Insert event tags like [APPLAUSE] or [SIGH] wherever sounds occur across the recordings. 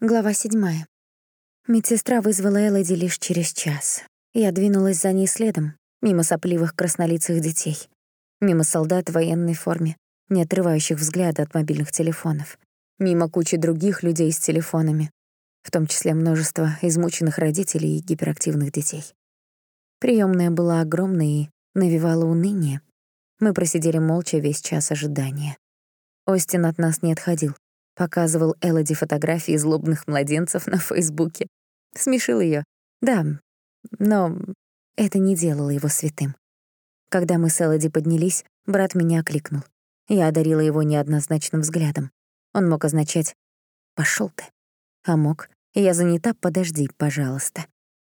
Глава седьмая. Медсестра вызвала Элоди лишь через час. Я двинулась за ней следом, мимо сопливых краснолицых детей, мимо солдат в военной форме, не отрывающих взгляда от мобильных телефонов, мимо кучи других людей с телефонами, в том числе множество измученных родителей и гиперактивных детей. Приёмная была огромной и навевала уныние. Мы просидели молча весь час ожидания. Остин от нас не отходил. Показывал Элоди фотографии злобных младенцев на Фейсбуке. Смешил её. Да, но это не делало его святым. Когда мы с Элоди поднялись, брат меня окликнул. Я одарила его неоднозначным взглядом. Он мог означать «пошёл ты», а мог «я занята, подожди, пожалуйста».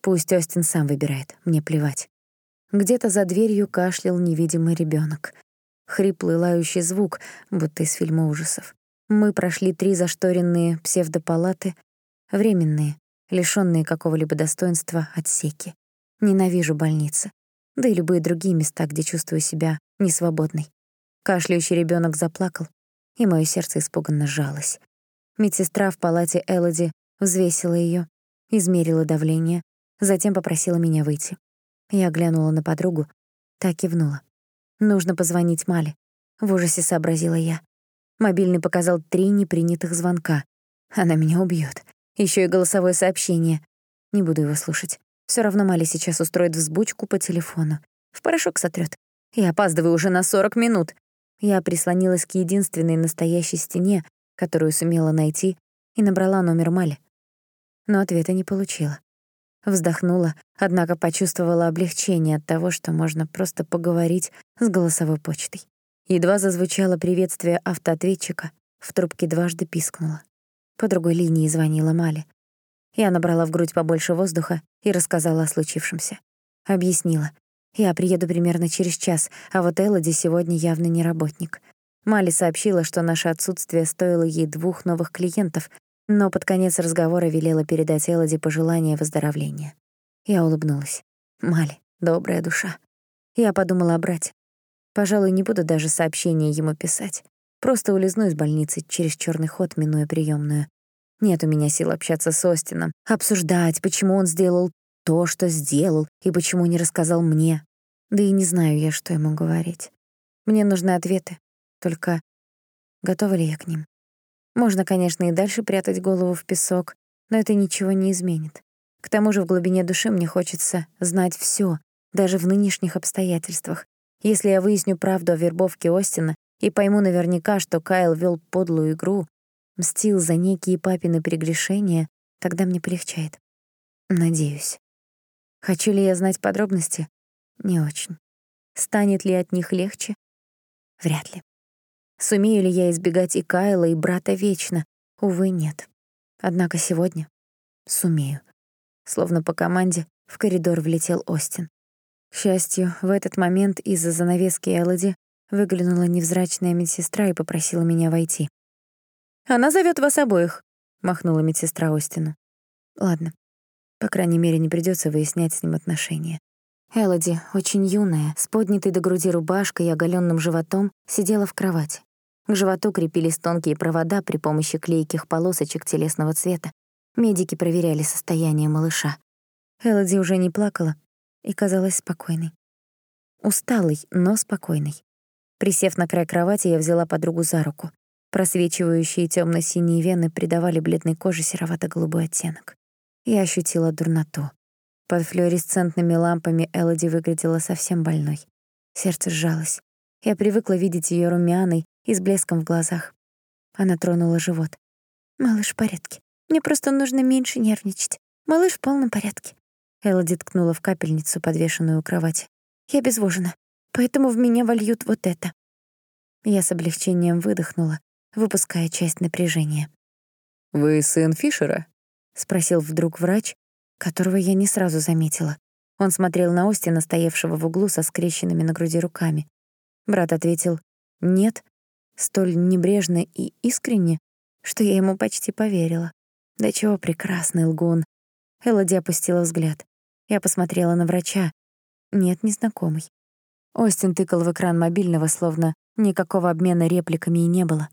Пусть Остин сам выбирает, мне плевать. Где-то за дверью кашлял невидимый ребёнок. Хриплый лающий звук, будто из фильма ужасов. Мы прошли три зашторенные псевдопалаты, временные, лишённые какого-либо достоинства отсеки. Ненавижу больницы, да и любые другие места, где чувствую себя несвободной. Кашляющий ребёнок заплакал, и моё сердце испуганно сжалось. Медсестра в палате Элоди взвесила её, измерила давление, затем попросила меня выйти. Я глянула на подругу, так кивнула. Нужно позвонить Мале. В ужасе сообразила я. Мобильный показал три непринятых звонка. Она меня убьёт. Ещё и голосовое сообщение. Не буду его слушать. Всё равно Мали сейчас устроит взбучку по телефону. В порошок сотрёт. Я опаздываю уже на 40 минут. Я прислонилась к единственной настоящей стене, которую сумела найти, и набрала номер Мали. Но ответа не получила. Вздохнула, однако почувствовала облегчение от того, что можно просто поговорить с голосовой почтой. Едва зазвучало приветствие автоответчика, в трубке дважды пискнула. По другой линии звонила Мали. Я набрала в грудь побольше воздуха и рассказала о случившемся. Объяснила. Я приеду примерно через час, а вот Элоди сегодня явно не работник. Мали сообщила, что наше отсутствие стоило ей двух новых клиентов, но под конец разговора велела передать Элоди пожелание выздоровления. Я улыбнулась. Мали, добрая душа. Я подумала о брате. Пожалуй, не буду даже сообщение ему писать. Просто улизну из больницы через черный ход, минуя приемную. Нет у меня сил общаться с Остином, обсуждать, почему он сделал то, что сделал, и почему не рассказал мне. Да и не знаю я, что ему говорить. Мне нужны ответы. Только готова ли я к ним? Можно, конечно, и дальше прятать голову в песок, но это ничего не изменит. К тому же в глубине души мне хочется знать всё, даже в нынешних обстоятельствах, если я выясню правду о вербовке Остина и пойму наверняка, что Кайл вел подлую игру, мстил за некие папины прегрешения, тогда мне полегчает. Надеюсь. Хочу ли я знать подробности? Не очень. Станет ли от них легче? Вряд ли. Сумею ли я избегать и Кайла, и брата вечно? Увы, нет. Однако сегодня сумею. Словно по команде в коридор влетел Остин. К счастью, в этот момент из-за занавески Элоди выглянула невзрачная медсестра и попросила меня войти. «Она зовёт вас обоих», — махнула медсестра Остину. «Ладно. По крайней мере, не придётся выяснять с ним отношения». Элоди, очень юная, с поднятой до груди рубашкой и оголённым животом, сидела в кровати. К животу крепились тонкие провода при помощи клейких полосочек телесного цвета. Медики проверяли состояние малыша. Элоди уже не плакала, и казалась спокойной. Усталой, но спокойной. Присев на край кровати, я взяла подругу за руку. Просвечивающие тёмно-синие вены придавали бледной коже серовато-голубой оттенок. Я ощутила дурноту. Под флуоресцентными лампами Элоди выглядела совсем больной. Сердце сжалось. Я привыкла видеть её румяной и с блеском в глазах. Она тронула живот. «Малыш в порядке. Мне просто нужно меньше нервничать. Малыш в полном порядке. Элоди ткнула в капельницу, подвешенную у кровати. «Я безвожена, поэтому в меня вольют вот это». Я с облегчением выдохнула, выпуская часть напряжения. «Вы сын Фишера?» — спросил вдруг врач, которого я не сразу заметила. Он смотрел на Остина, стоявшего в углу со скрещенными на груди руками. Брат ответил «нет», столь небрежно и искренне, что я ему почти поверила. Да чего прекрасный лгун. Элоди опустила взгляд. Я посмотрела на врача. Нет, незнакомый. Остин тыкал в экран мобильного, словно никакого обмена репликами и не было.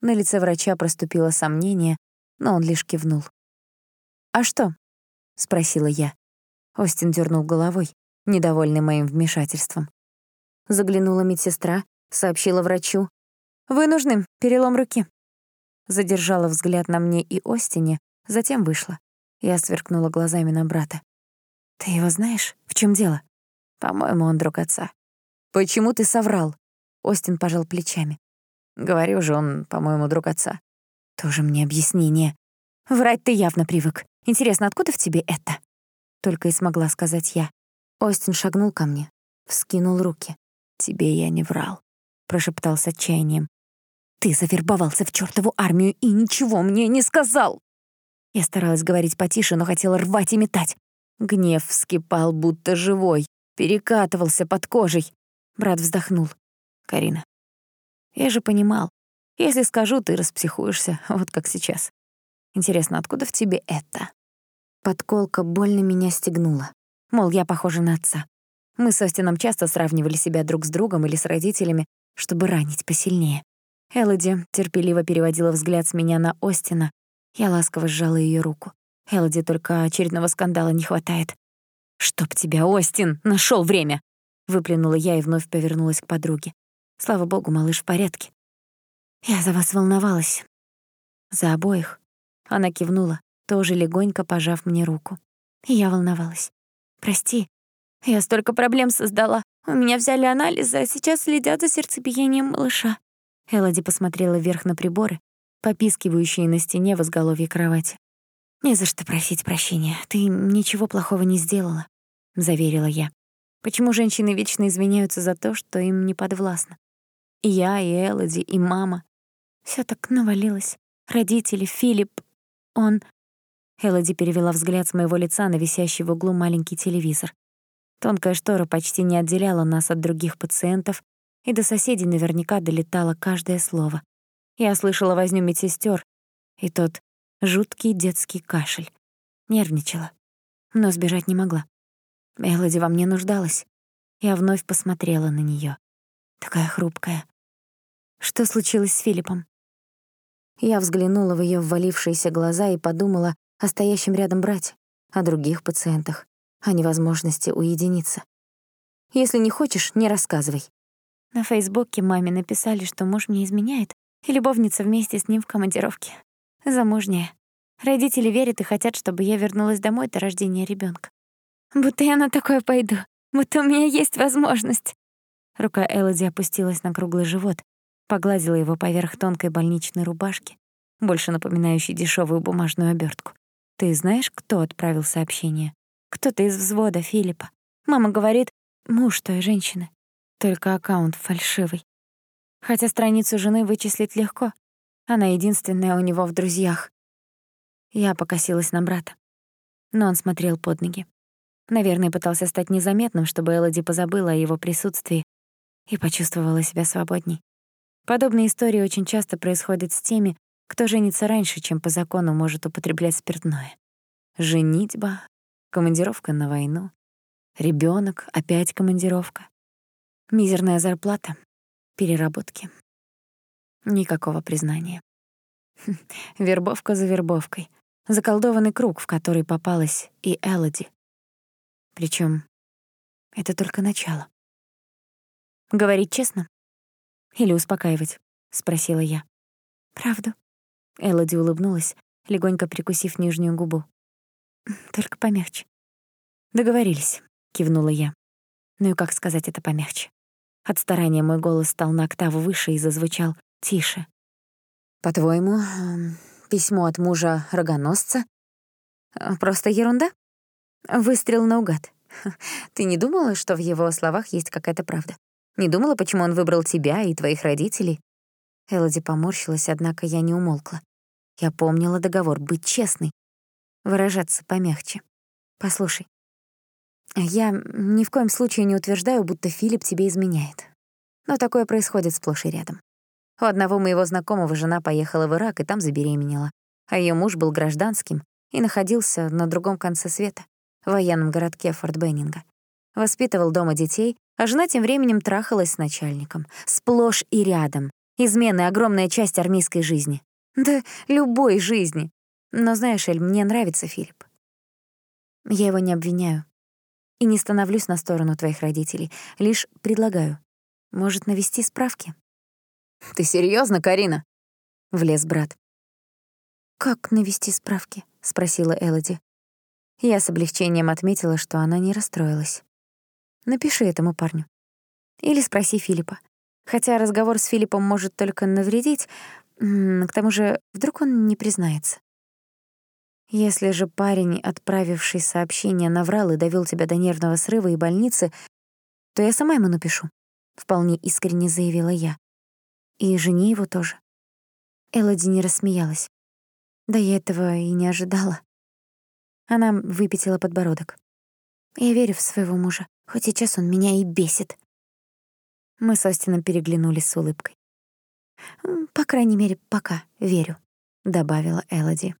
На лице врача проступило сомнение, но он лишь кивнул. «А что?» — спросила я. Остин дернул головой, недовольный моим вмешательством. Заглянула медсестра, сообщила врачу. «Вы нужны, перелом руки». Задержала взгляд на мне и Остине, затем вышла. Я сверкнула глазами на брата. «Ты его знаешь? В чем дело?» «По-моему, он друг отца». «Почему ты соврал?» Остин пожал плечами. «Говорю же, он, по-моему, друг отца». «Тоже мне объяснение. Врать ты явно привык. Интересно, откуда в тебе это?» Только и смогла сказать я. Остин шагнул ко мне, вскинул руки. «Тебе я не врал», — прошептал с отчаянием. «Ты завербовался в чёртову армию и ничего мне не сказал!» Я старалась говорить потише, но хотела рвать и метать. Гнев вскипал, будто живой, перекатывался под кожей. Брат вздохнул. «Карина, я же понимал. Если скажу, ты распсихуешься, [LAUGHS] вот как сейчас. Интересно, откуда в тебе это?» Подколка больно меня стегнула. Мол, я похожа на отца. Мы с Остином часто сравнивали себя друг с другом или с родителями, чтобы ранить посильнее. Элоди терпеливо переводила взгляд с меня на Остина. Я ласково сжала ее руку. Элоди только очередного скандала не хватает. «Чтоб тебя, Остин, нашел время!» Выплюнула я и вновь повернулась к подруге. Слава богу, малыш в порядке. Я за вас волновалась. За обоих. Она кивнула, тоже легонько пожав мне руку. И я волновалась. Прости, я столько проблем создала. У меня взяли анализы, а сейчас следят за сердцебиением малыша. Элоди посмотрела вверх на приборы, попискивающие на стене в изголовье кровати. «Не за что просить прощения. Ты ничего плохого не сделала», — заверила я. «Почему женщины вечно извиняются за то, что им не подвластно? И я, и Элоди, и мама. Всё так навалилось. Родители, Филипп, он...» Элоди перевела взгляд с моего лица на висящий в углу маленький телевизор. Тонкая штора почти не отделяла нас от других пациентов, и до соседей наверняка долетало каждое слово. Я слышала возню медсестер и тот жуткий детский кашель. Нервничала, но сбежать не могла. Элоди во мне нуждалась. Я вновь посмотрела на неё. Такая хрупкая. Что случилось с Филиппом? Я взглянула в её ввалившиеся глаза и подумала о стоящем рядом брате, о других пациентах о невозможности уединиться. Если не хочешь, не рассказывай. На Фейсбуке маме написали, что муж мне изменяет, и любовница вместе с ним в командировке. Замужняя. Родители верят и хотят, чтобы я вернулась домой до рождения ребёнка. Будто я на такое пойду, будто у меня есть возможность. Рука Элоди опустилась на круглый живот, погладила его поверх тонкой больничной рубашки, больше напоминающей дешёвую бумажную обёртку. «Ты знаешь, кто отправил сообщение?» Кто-то из взвода Филиппа. Мама говорит, муж той женщины. Только аккаунт фальшивый. Хотя страницу жены вычислить легко. Она единственная у него в друзьях. Я покосилась на брата. Но он смотрел под ноги. Наверное, пытался стать незаметным, чтобы Элоди позабыла о его присутствии и почувствовала себя свободней. Подобные истории очень часто происходят с теми, кто женится раньше, чем по закону может употреблять спиртное. Женитьба командировка на войну, ребенок, опять командировка, мизерная зарплата, переработки. Никакого признания. Вербовка за вербовкой. Заколдованный круг, в который попалась и Элоди. Причем это только начало. «Говорить честно? Или успокаивать?» — спросила я. «Правду?» Элоди улыбнулась, легонько прикусив нижнюю губу. Только помягче. Договорились, кивнула я. Ну и как сказать это помягче? От старания мой голос стал на октаву выше и зазвучал тише. По-твоему, эм, письмо от мужа рогоносца — просто ерунда? Выстрел наугад. Ты не думала, что в его словах есть какая-то правда? Не думала, почему он выбрал тебя и твоих родителей? Элоди поморщилась, однако я не умолкла. Я помнила договор быть честной, выражаться помягче. Послушай, я ни в коем случае не утверждаю, будто Филипп тебе изменяет. Но такое происходит сплошь и рядом. У одного моего знакомого жена поехала в Ирак и там забеременела, а ее муж был гражданским и находился на другом конце света, в военном городке Форт Беннинга. Воспитывал дома детей, а жена тем временем трахалась с начальником. Сплошь и рядом. Измены — огромная часть армейской жизни. Да любой жизни. Но знаешь, Эль, мне нравится Филипп. Я его не обвиняю. И не становлюсь на сторону твоих родителей, лишь предлагаю. Может, навести справки? Ты серьезно, Карина? Влез брат. Как навести справки? спросила Элоди. Я с облегчением отметила, что она не расстроилась. Напиши этому парню. Или спроси Филиппа. Хотя разговор с Филиппом может только навредить, к тому же вдруг он не признается. Если же парень, отправивший сообщение, наврал и довел тебя до нервного срыва и больницы, то я сама ему напишу, — вполне искренне заявила я. И жене его тоже. Элоди не рассмеялась. Да я этого и не ожидала. Она выпятила подбородок. Я верю в своего мужа, хоть сейчас он меня и бесит. Мы с Остином переглянулись с улыбкой. «По крайней мере, пока верю», — добавила Элоди.